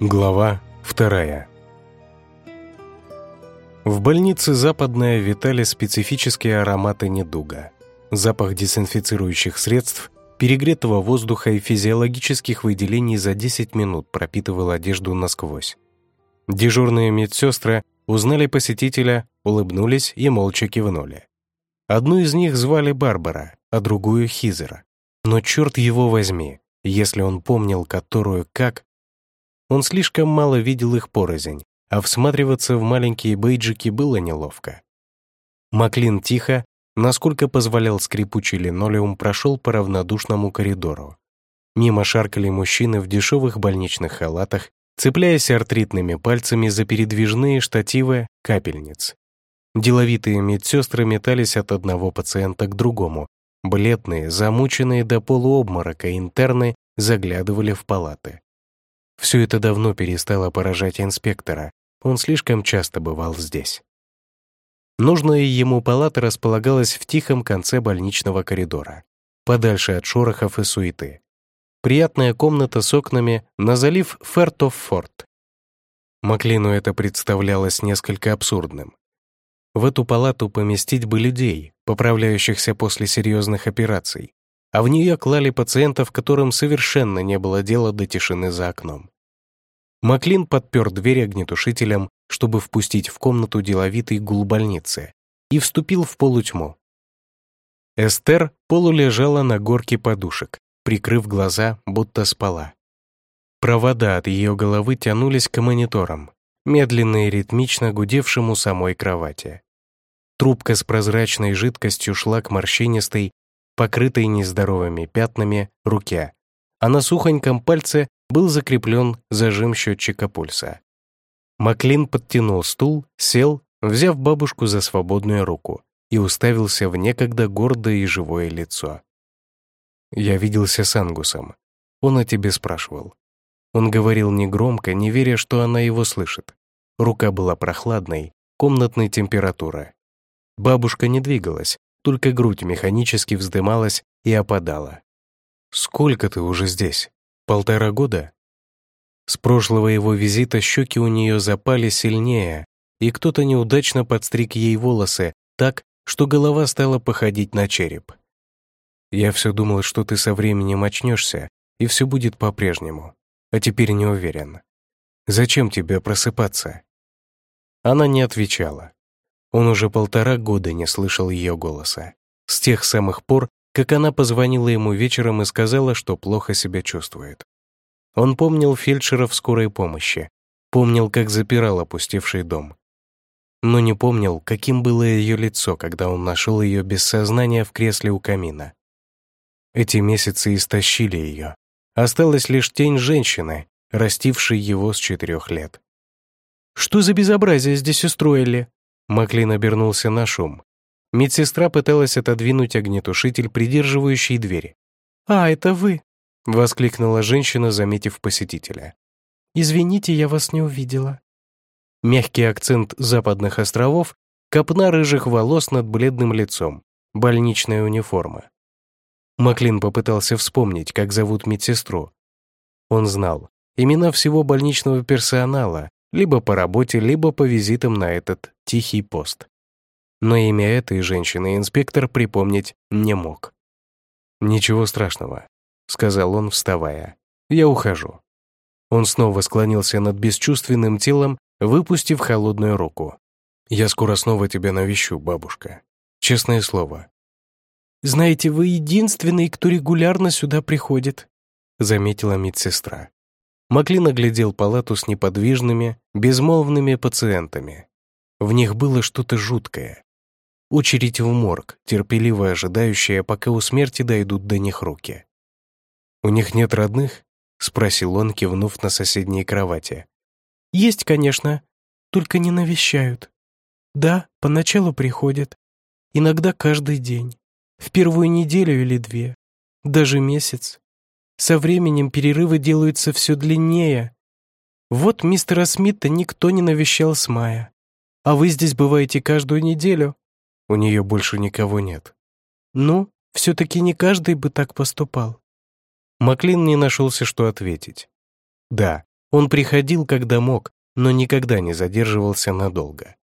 Глава вторая. В больнице «Западная» витали специфические ароматы недуга. Запах дезинфицирующих средств, перегретого воздуха и физиологических выделений за 10 минут пропитывал одежду насквозь. Дежурные медсестры узнали посетителя, улыбнулись и молча кивнули. Одну из них звали Барбара, а другую — Хизера. Но черт его возьми, если он помнил которую как, он слишком мало видел их порознь, а всматриваться в маленькие бейджики было неловко. Маклин тихо, насколько позволял скрипучий линолеум, прошел по равнодушному коридору. Мимо шаркали мужчины в дешевых больничных халатах, цепляясь артритными пальцами за передвижные штативы капельниц. Деловитые медсестры метались от одного пациента к другому. Бледные, замученные до полуобморока интерны заглядывали в палаты. Все это давно перестало поражать инспектора, он слишком часто бывал здесь. Нужная ему палата располагалась в тихом конце больничного коридора, подальше от шорохов и суеты. Приятная комната с окнами на залив Фертоф-Форт. Маклину это представлялось несколько абсурдным. В эту палату поместить бы людей, поправляющихся после серьезных операций, а в нее клали пациентов, которым совершенно не было дела до тишины за окном. Маклин подпер дверь огнетушителем, чтобы впустить в комнату деловитый гул больницы, и вступил в полутьму. Эстер полулежала на горке подушек, прикрыв глаза, будто спала. Провода от ее головы тянулись к мониторам, медленно и ритмично гудевшему самой кровати. Трубка с прозрачной жидкостью шла к морщинистой, покрытой нездоровыми пятнами, руке, а на сухоньком пальце был закреплен зажим счетчика пульса. Маклин подтянул стул, сел, взяв бабушку за свободную руку и уставился в некогда гордое и живое лицо. «Я виделся с Ангусом. Он о тебе спрашивал». Он говорил негромко, не веря, что она его слышит. Рука была прохладной, комнатной температуры. Бабушка не двигалась, только грудь механически вздымалась и опадала. «Сколько ты уже здесь? Полтора года?» С прошлого его визита щеки у нее запали сильнее, и кто-то неудачно подстриг ей волосы так, что голова стала походить на череп. «Я все думал, что ты со временем очнешься, и все будет по-прежнему, а теперь не уверен. Зачем тебе просыпаться?» Она не отвечала. Он уже полтора года не слышал ее голоса. С тех самых пор, как она позвонила ему вечером и сказала, что плохо себя чувствует. Он помнил фельдшера в скорой помощи, помнил, как запирал опустевший дом. Но не помнил, каким было ее лицо, когда он нашел ее без сознания в кресле у камина. Эти месяцы истощили ее. Осталась лишь тень женщины, растившей его с четырех лет. «Что за безобразие здесь устроили?» Маклин обернулся на шум. Медсестра пыталась отодвинуть огнетушитель, придерживающий двери. «А, это вы!» — воскликнула женщина, заметив посетителя. «Извините, я вас не увидела». Мягкий акцент западных островов, копна рыжих волос над бледным лицом, больничная униформа. Маклин попытался вспомнить, как зовут медсестру. Он знал имена всего больничного персонала, либо по работе, либо по визитам на этот тихий пост. Но имя этой женщины инспектор припомнить не мог. «Ничего страшного», — сказал он, вставая. «Я ухожу». Он снова склонился над бесчувственным телом, выпустив холодную руку. «Я скоро снова тебя навещу, бабушка. Честное слово». «Знаете, вы единственный, кто регулярно сюда приходит», — заметила медсестра. Маклин оглядел палату с неподвижными, безмолвными пациентами. В них было что-то жуткое. Очередь в морг, терпеливо ожидающая, пока у смерти дойдут до них руки. «У них нет родных?» — спросил он, кивнув на соседние кровати. «Есть, конечно, только не навещают. Да, поначалу приходят. Иногда каждый день. В первую неделю или две. Даже месяц. Со временем перерывы делаются все длиннее. Вот мистера Смита никто не навещал с мая. А вы здесь бываете каждую неделю. У нее больше никого нет. Ну, все-таки не каждый бы так поступал. Маклин не нашелся, что ответить. Да, Он приходил, когда мог, но никогда не задерживался надолго.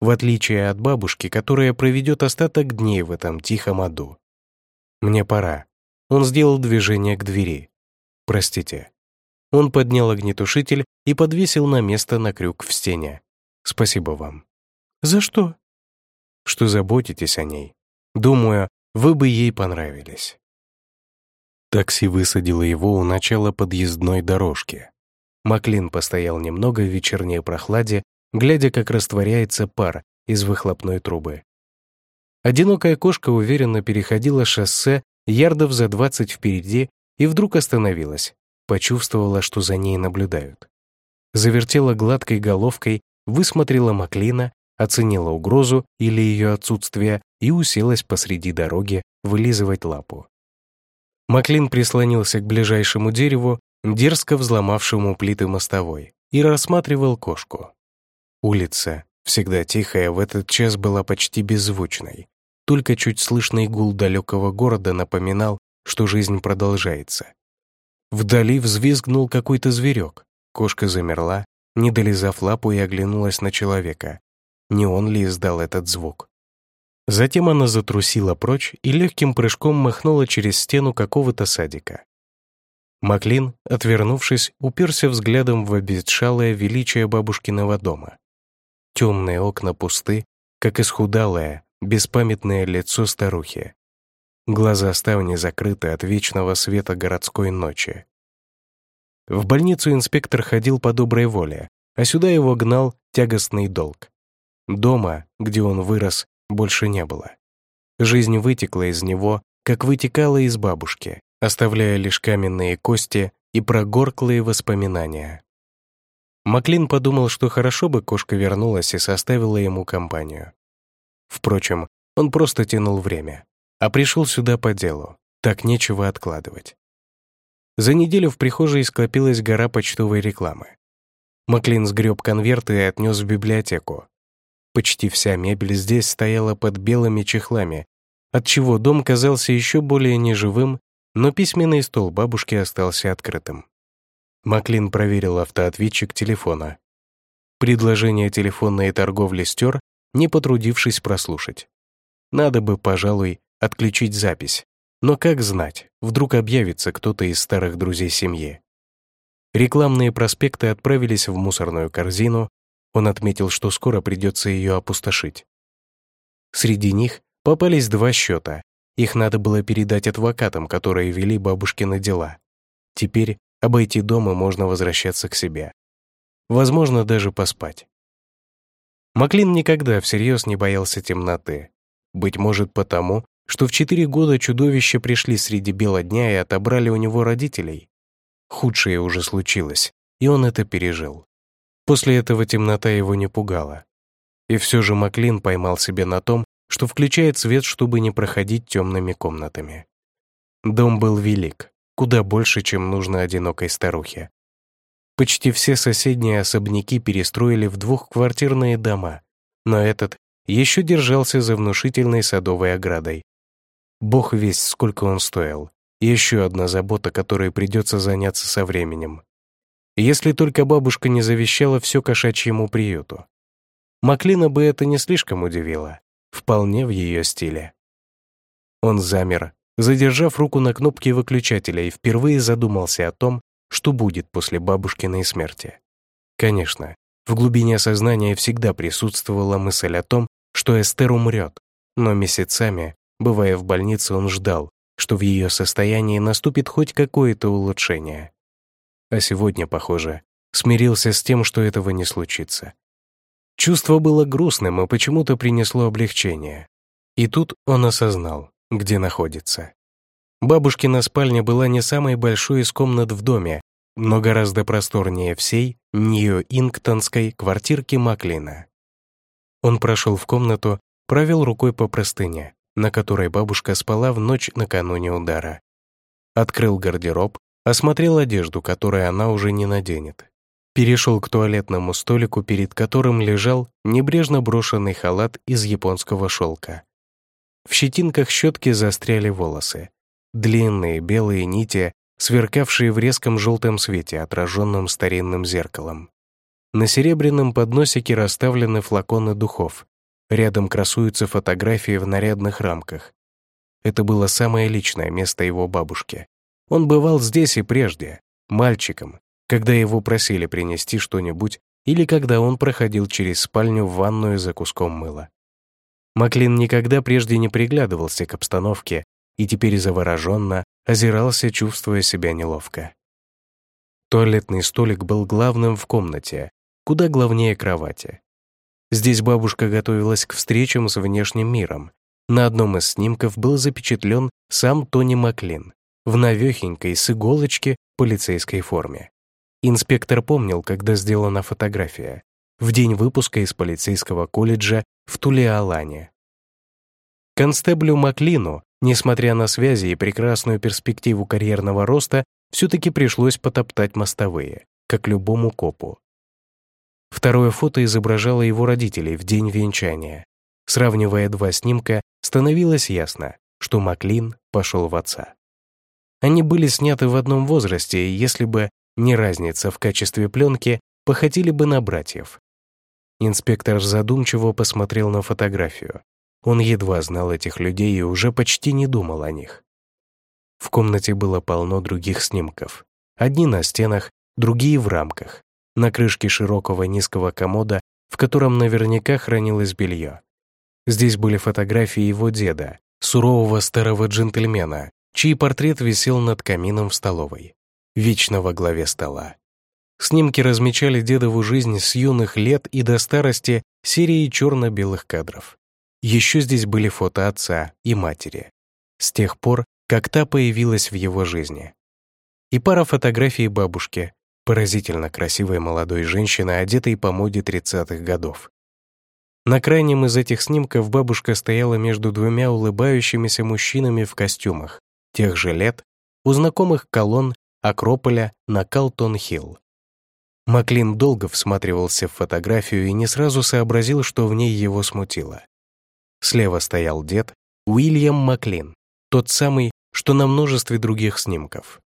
В отличие от бабушки, которая проведет остаток дней в этом тихом аду. «Мне пора». Он сделал движение к двери. «Простите». Он поднял огнетушитель и подвесил на место на крюк в стене. «Спасибо вам». «За что?» «Что заботитесь о ней. Думаю, вы бы ей понравились». Такси высадило его у начала подъездной дорожки. Маклин постоял немного в вечерней прохладе, глядя, как растворяется пар из выхлопной трубы. Одинокая кошка уверенно переходила шоссе ярдов за двадцать впереди и вдруг остановилась, почувствовала, что за ней наблюдают. Завертела гладкой головкой, высмотрела Маклина, оценила угрозу или ее отсутствие и уселась посреди дороги вылизывать лапу. Маклин прислонился к ближайшему дереву, дерзко взломавшему плиты мостовой, и рассматривал кошку. Улица, всегда тихая, в этот час была почти беззвучной. Только чуть слышный гул далекого города напоминал, что жизнь продолжается. Вдали взвизгнул какой-то зверек. Кошка замерла, не долизав лапу и оглянулась на человека. Не он ли издал этот звук? Затем она затрусила прочь и легким прыжком махнула через стену какого-то садика. Маклин, отвернувшись, уперся взглядом в обветшалое величие бабушкиного дома. Темные окна пусты, как исхудалое, беспамятное лицо старухи. Глаза ставни закрыты от вечного света городской ночи. В больницу инспектор ходил по доброй воле, а сюда его гнал тягостный долг. Дома, где он вырос, больше не было. Жизнь вытекла из него, как вытекала из бабушки, оставляя лишь каменные кости и прогорклые воспоминания. Маклин подумал, что хорошо бы кошка вернулась и составила ему компанию. Впрочем, он просто тянул время, а пришел сюда по делу, так нечего откладывать. За неделю в прихожей скопилась гора почтовой рекламы. Маклин сгреб конверты и отнес в библиотеку. Почти вся мебель здесь стояла под белыми чехлами, отчего дом казался еще более неживым, но письменный стол бабушки остался открытым. Маклин проверил автоответчик телефона. Предложение телефонной торговли стер, не потрудившись прослушать. Надо бы, пожалуй, отключить запись. Но как знать, вдруг объявится кто-то из старых друзей семьи. Рекламные проспекты отправились в мусорную корзину, он отметил, что скоро придется ее опустошить. Среди них попались два счета. Их надо было передать адвокатам, которые вели бабушкины дела. Теперь обойти дом и можно возвращаться к себе. Возможно, даже поспать. Маклин никогда всерьез не боялся темноты. Быть может, потому, что в четыре года чудовища пришли среди бела дня и отобрали у него родителей. Худшее уже случилось, и он это пережил. После этого темнота его не пугала. И все же Маклин поймал себя на том, что включает свет, чтобы не проходить темными комнатами. Дом был велик, куда больше, чем нужно одинокой старухе. Почти все соседние особняки перестроили в двухквартирные дома, но этот еще держался за внушительной садовой оградой. Бог весть, сколько он стоил. Еще одна забота, которой придется заняться со временем. Если только бабушка не завещала все кошачьему приюту. Маклина бы это не слишком удивило, вполне в ее стиле. Он замер, задержав руку на кнопке выключателя и впервые задумался о том, что будет после бабушкиной смерти. Конечно, в глубине сознания всегда присутствовала мысль о том, что Эстер умрет, но месяцами, бывая в больнице, он ждал, что в ее состоянии наступит хоть какое-то улучшение а сегодня, похоже, смирился с тем, что этого не случится. Чувство было грустным и почему-то принесло облегчение. И тут он осознал, где находится. Бабушкина спальня была не самой большой из комнат в доме, но гораздо просторнее всей Нью-Инктонской квартирки Маклина. Он прошел в комнату, провел рукой по простыне, на которой бабушка спала в ночь накануне удара. Открыл гардероб, Осмотрел одежду, которую она уже не наденет. Перешел к туалетному столику, перед которым лежал небрежно брошенный халат из японского шелка. В щетинках щетки застряли волосы. Длинные белые нити сверкавшие в резком желтом свете, отраженном старинным зеркалом. На серебряном подносике расставлены флаконы духов. Рядом красуются фотографии в нарядных рамках. Это было самое личное место его бабушки. Он бывал здесь и прежде, мальчиком, когда его просили принести что-нибудь или когда он проходил через спальню в ванную за куском мыла. Маклин никогда прежде не приглядывался к обстановке и теперь завороженно озирался, чувствуя себя неловко. Туалетный столик был главным в комнате, куда главнее кровати. Здесь бабушка готовилась к встречам с внешним миром. На одном из снимков был запечатлен сам Тони Маклин в навехенькой с иголочки полицейской форме. Инспектор помнил, когда сделана фотография, в день выпуска из полицейского колледжа в Туле-Алане. Констеблю Маклину, несмотря на связи и прекрасную перспективу карьерного роста, все-таки пришлось потоптать мостовые, как любому копу. Второе фото изображало его родителей в день венчания. Сравнивая два снимка, становилось ясно, что Маклин пошел в отца. Они были сняты в одном возрасте, и если бы не разница в качестве пленки, походили бы на братьев. Инспектор задумчиво посмотрел на фотографию. Он едва знал этих людей и уже почти не думал о них. В комнате было полно других снимков. Одни на стенах, другие в рамках. На крышке широкого низкого комода, в котором наверняка хранилось белье. Здесь были фотографии его деда, сурового старого джентльмена, чей портрет висел над камином в столовой, вечно во главе стола. Снимки размечали дедову жизнь с юных лет и до старости серией черно-белых кадров. Еще здесь были фото отца и матери. С тех пор, как та появилась в его жизни. И пара фотографий бабушки, поразительно красивой молодой женщины, одетой по моде 30-х годов. На крайнем из этих снимков бабушка стояла между двумя улыбающимися мужчинами в костюмах, тех же лет, у знакомых колонн Акрополя на Калтон-Хилл. Маклин долго всматривался в фотографию и не сразу сообразил, что в ней его смутило. Слева стоял дед Уильям Маклин, тот самый, что на множестве других снимков.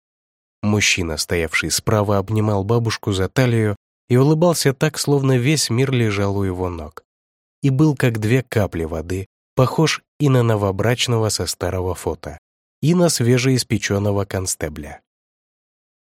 Мужчина, стоявший справа, обнимал бабушку за талию и улыбался так, словно весь мир лежал у его ног. И был как две капли воды, похож и на новобрачного со старого фото, и на свежеиспеченного констебля.